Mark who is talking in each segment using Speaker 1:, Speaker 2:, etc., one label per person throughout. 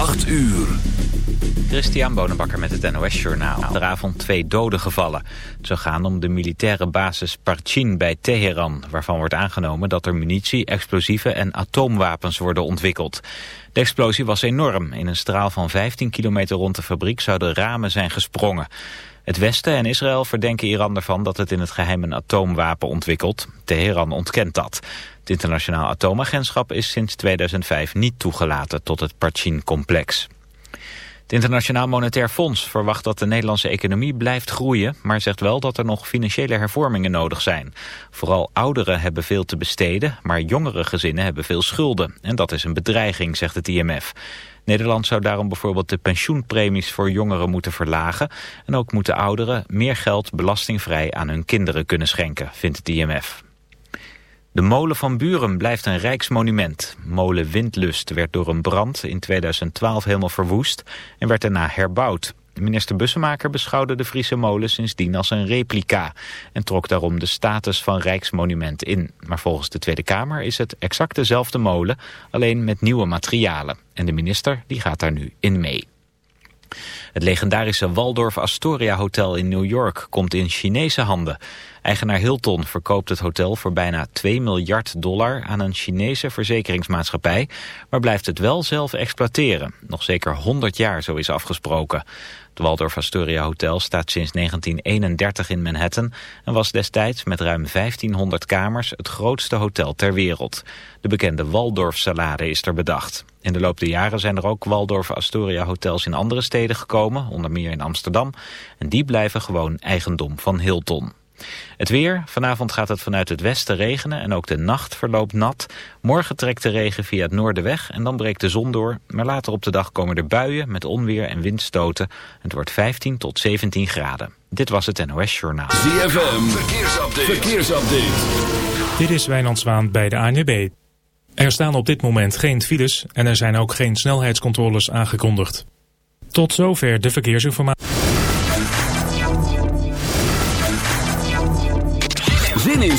Speaker 1: 8 uur.
Speaker 2: Christian Bonenbakker met het NOS Journaal. avond twee doden gevallen. Het zou gaan om de militaire basis Parchin bij Teheran... waarvan wordt aangenomen dat er munitie, explosieven en atoomwapens worden ontwikkeld. De explosie was enorm. In een straal van 15 kilometer rond de fabriek zouden ramen zijn gesprongen. Het Westen en Israël verdenken Iran ervan dat het in het geheim een atoomwapen ontwikkelt. Teheran ontkent dat. Het internationaal atoomagentschap is sinds 2005 niet toegelaten tot het Parchin-complex. Het Internationaal Monetair Fonds verwacht dat de Nederlandse economie blijft groeien, maar zegt wel dat er nog financiële hervormingen nodig zijn. Vooral ouderen hebben veel te besteden, maar jongere gezinnen hebben veel schulden. En dat is een bedreiging, zegt het IMF. Nederland zou daarom bijvoorbeeld de pensioenpremies voor jongeren moeten verlagen. En ook moeten ouderen meer geld belastingvrij aan hun kinderen kunnen schenken, vindt het IMF. De molen van Buren blijft een rijksmonument. Molen Windlust werd door een brand in 2012 helemaal verwoest en werd daarna herbouwd. Minister Bussemaker beschouwde de Friese molen sindsdien als een replica... en trok daarom de status van Rijksmonument in. Maar volgens de Tweede Kamer is het exact dezelfde molen... alleen met nieuwe materialen. En de minister die gaat daar nu in mee. Het legendarische Waldorf Astoria Hotel in New York komt in Chinese handen. Eigenaar Hilton verkoopt het hotel voor bijna 2 miljard dollar aan een Chinese verzekeringsmaatschappij, maar blijft het wel zelf exploiteren. Nog zeker 100 jaar, zo is afgesproken. Waldorf Astoria Hotel staat sinds 1931 in Manhattan en was destijds met ruim 1500 kamers het grootste hotel ter wereld. De bekende Waldorf-salade is er bedacht. In de loop der jaren zijn er ook Waldorf Astoria hotels in andere steden gekomen, onder meer in Amsterdam. En die blijven gewoon eigendom van Hilton. Het weer. Vanavond gaat het vanuit het westen regenen en ook de nacht verloopt nat. Morgen trekt de regen via het noorden weg en dan breekt de zon door. Maar later op de dag komen er buien met onweer en windstoten. Het wordt 15 tot 17 graden. Dit was het NOS Journaal.
Speaker 1: ZFM. Verkeersupdate. Verkeersupdate.
Speaker 3: Dit is Wijnand Zwaan bij de ANWB. Er staan op dit moment geen files en er zijn ook geen snelheidscontroles aangekondigd. Tot zover de verkeersinformatie.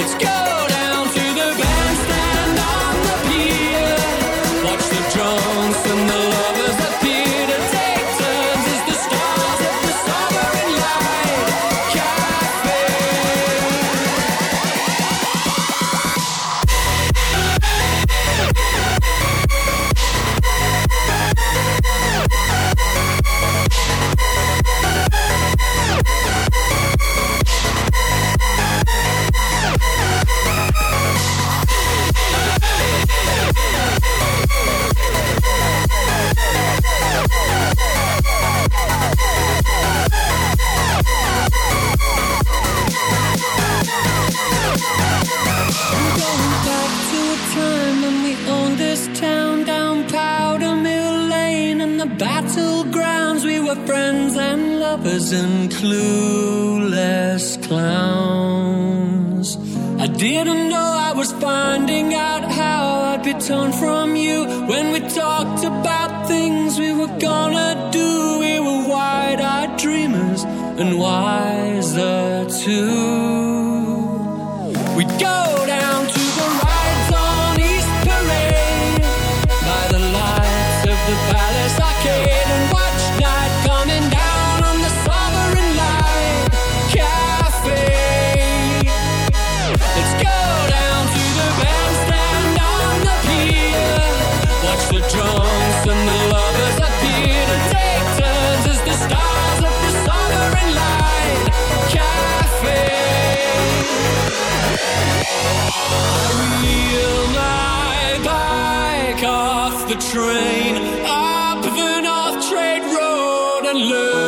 Speaker 4: Let's go. turn from off the train, up the North Trade Road and learn.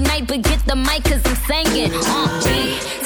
Speaker 4: night,
Speaker 5: but get the mic cause I'm singing. Uh,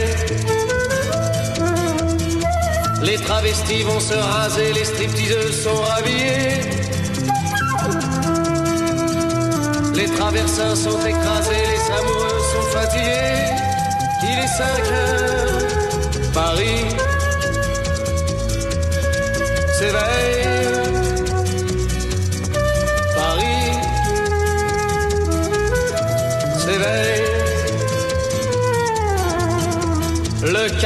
Speaker 6: Travestis vont se raser, les stripteaseuses sont rhabillées. Les traversins sont écrasés, les amoureux sont fatigués. Il est 5 heures, Paris s'éveille.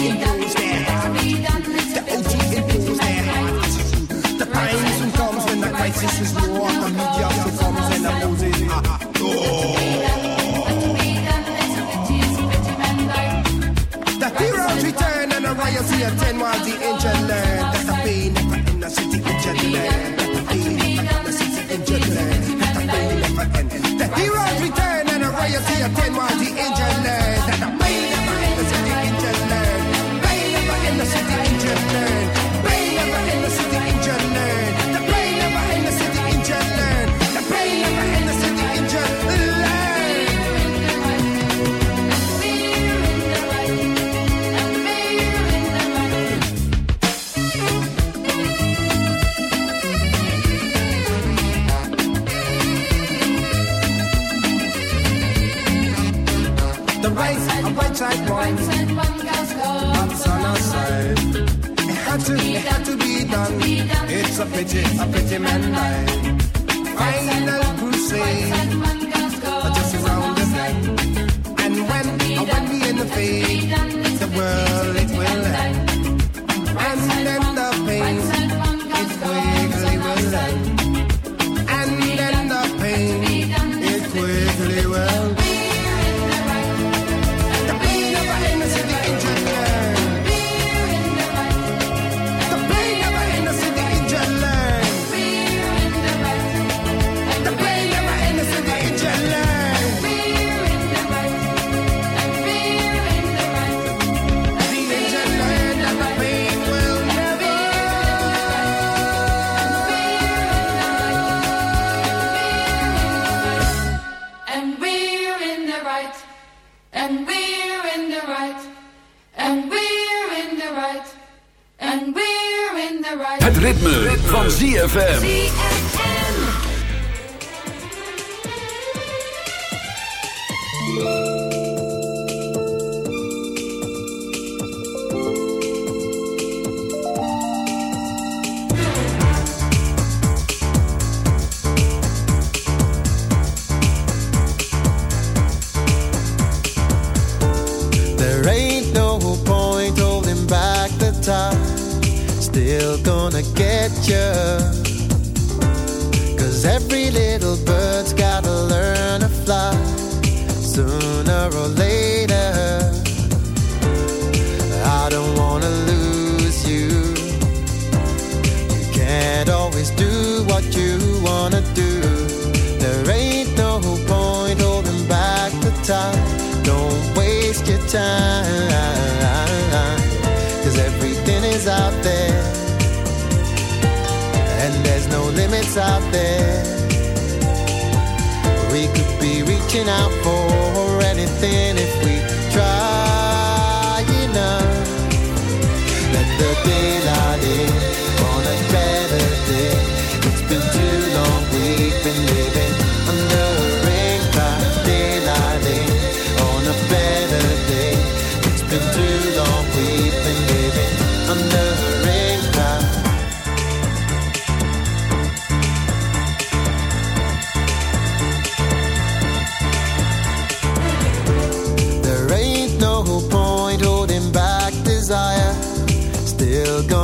Speaker 7: tienda.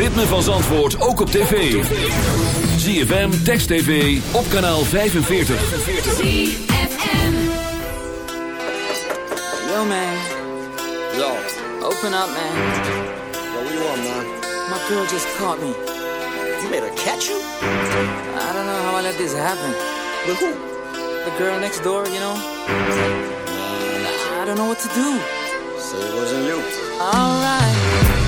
Speaker 1: ritme van Zandvoort ook op tv. ZFM, Text TV, op kanaal 45.
Speaker 8: Yo, man.
Speaker 9: Yo,
Speaker 8: Open up, man.
Speaker 9: yo, what you want, man?
Speaker 8: My girl just caught me.
Speaker 9: You made her catch you?
Speaker 8: I don't know how I let this happen.
Speaker 9: With who?
Speaker 8: The girl next door, you know? I don't know what to do.
Speaker 9: Say it wasn't you.
Speaker 8: Alright.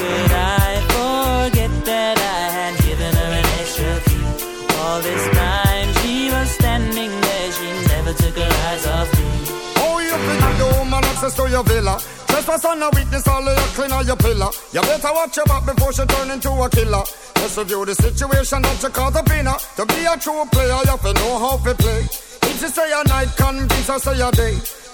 Speaker 8: Could I forget that I had given her an extra key? All this time she was standing there, she never took her eyes off me.
Speaker 10: Oh, you think the woman access to your villa? Trespass on a witness, all of your clean on your pillar. You better watch your back before she turn into a killer. Just review the situation that you up in her. To be a true player, you have to know how to play. If she say a night, convince her say a day.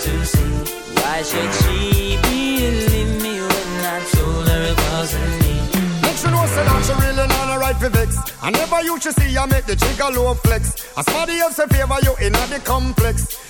Speaker 8: to see. Why should she believe me when I told her it wasn't me?
Speaker 10: Make she know say that she really not a right for vex. I never used to see her make the jigger low flex. As somebody else in favor you in the complex.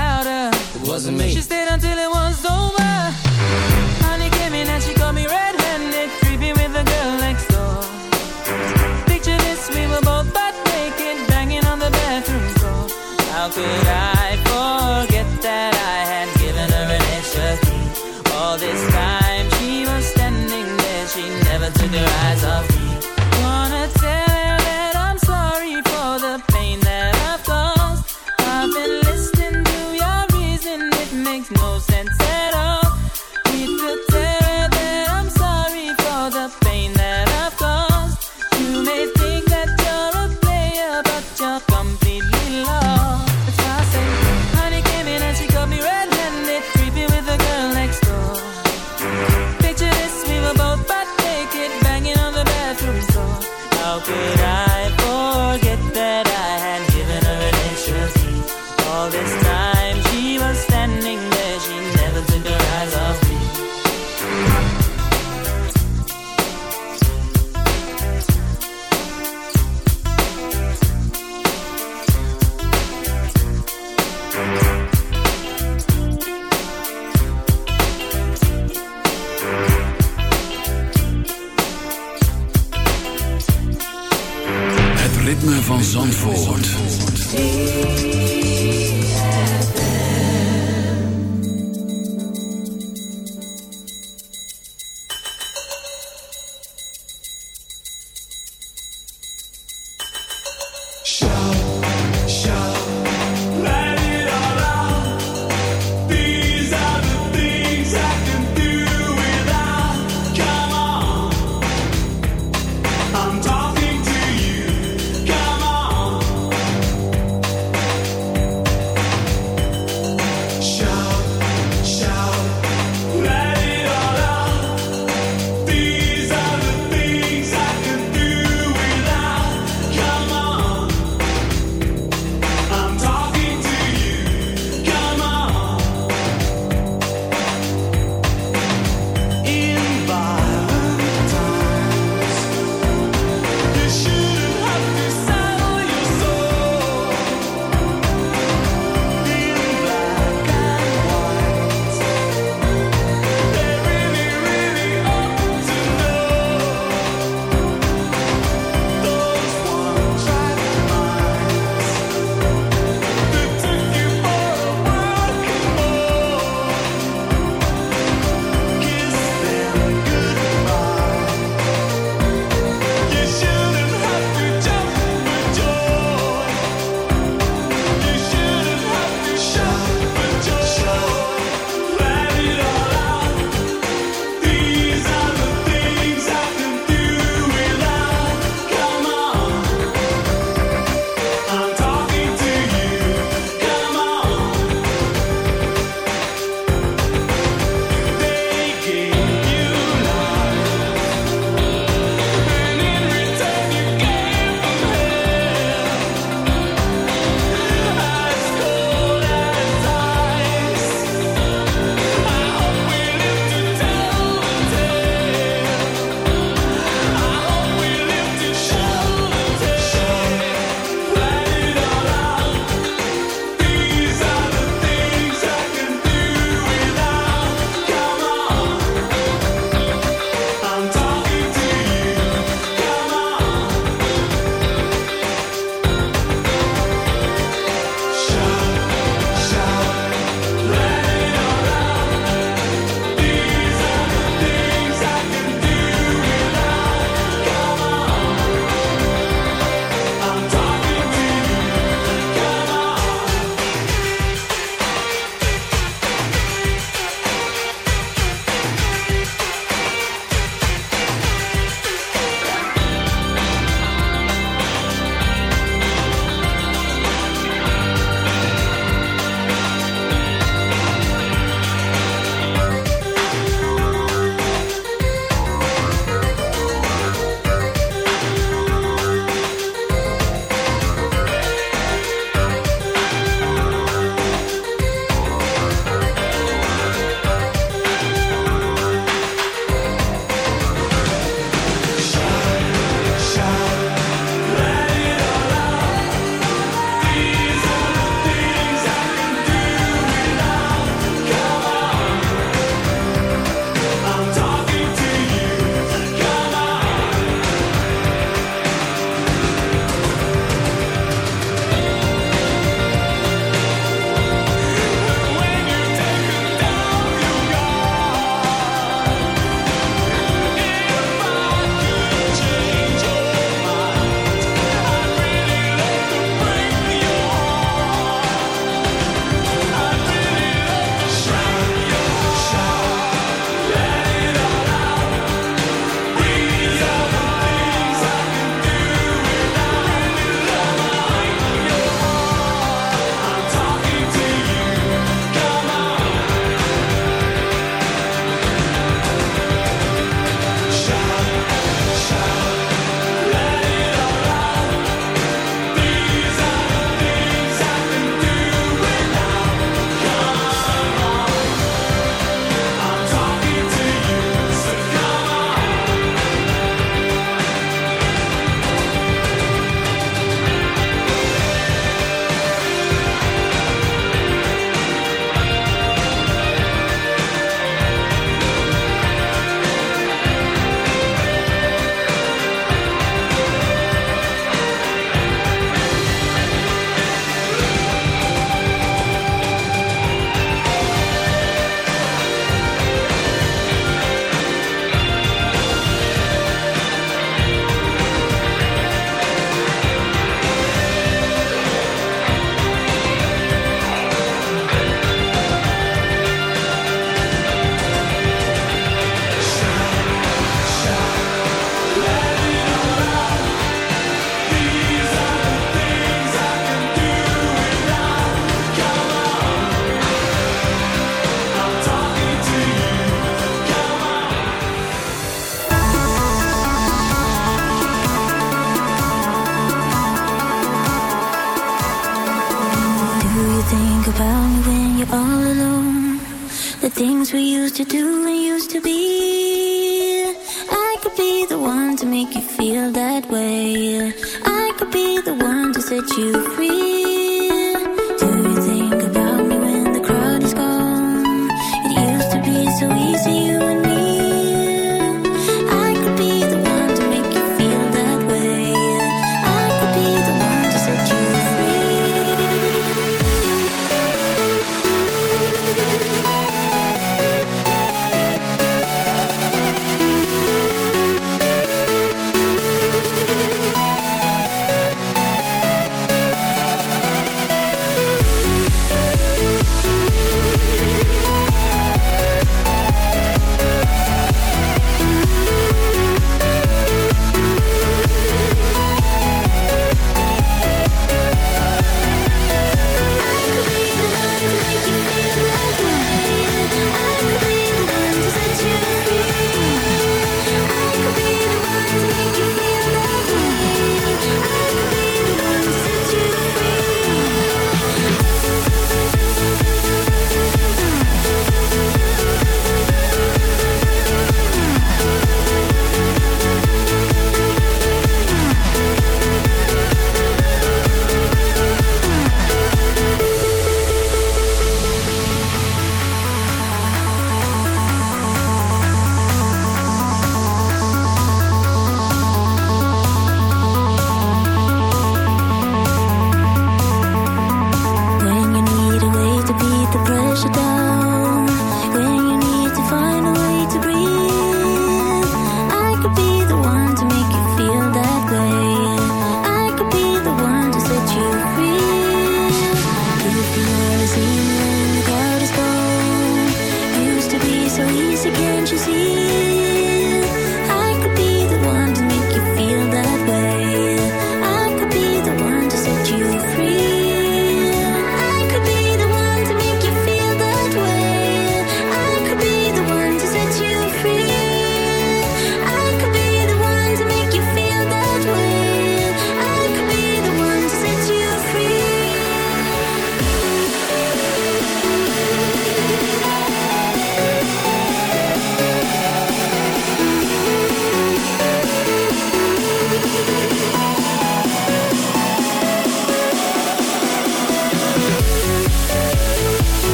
Speaker 8: louder.
Speaker 9: Wasn't me.
Speaker 8: She stayed until it was over. Honey came in and she got me red-handed, creepy with the girl next door. Picture this, we were both butt naked, banging on the bathroom floor. How could I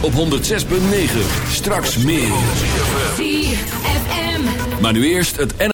Speaker 1: Op 106.9. Straks meer. Maar nu eerst het N